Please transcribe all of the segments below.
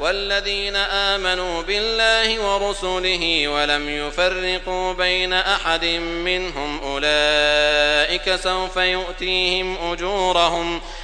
والذين آمنوا بالله ورسله ولم يفرقوا بين أحد منهم أولئك سوف يؤتيهم أجورهم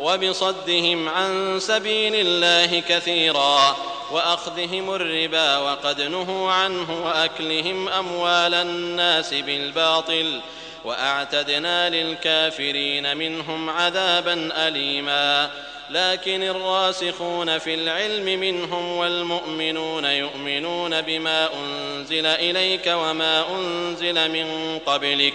وبصدهم عن سبيل الله كثيرا وأخذهم الربا وقد نهوا عنه وأكلهم أموال الناس بالباطل وأعتدنا للكافرين منهم عذابا أليما. لكن الراسخون في العلم منهم والمؤمنون يؤمنون بما أنزل إليك وما أنزل من قبلك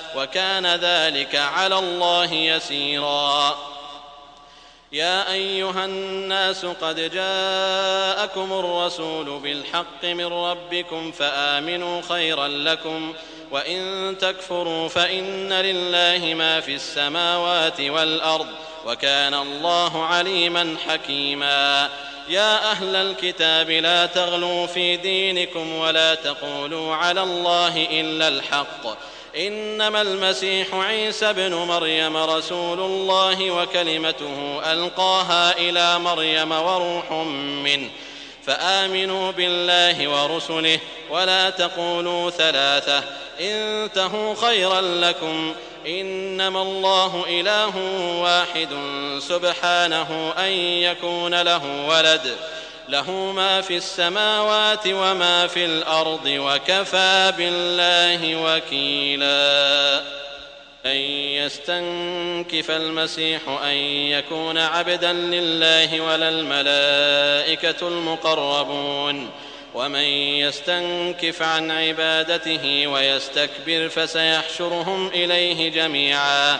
وكان ذلك على الله يسيرا. يا أيها الناس قد جاءكم الرسول بالحق من ربكم فآمنوا خيرا لكم وإن تكفروا فإن لله ما في السماوات والأرض وكان الله عليما حكيما. يا أهل الكتاب لا تغلوا في دينكم ولا تقولوا على الله إلا الحق. إنما المسيح عيسى بن مريم رسول الله وكلمته ألقاها إلى مريم وروح منه. فآمنوا بالله ورسله ولا تقولوا ثلاثة. انتهوا خيرا لكم. إنما الله إله واحد سبحانه أن يكون له ولد. له ما في السماوات وما في الأرض وكفى بالله وكيلا. أن يستنكف المسيح أن يكون عبدا لله ولا الملائكة المقربون. ومن يستنكف عن عبادته ويستكبر فسيحشرهم إليه جميعا.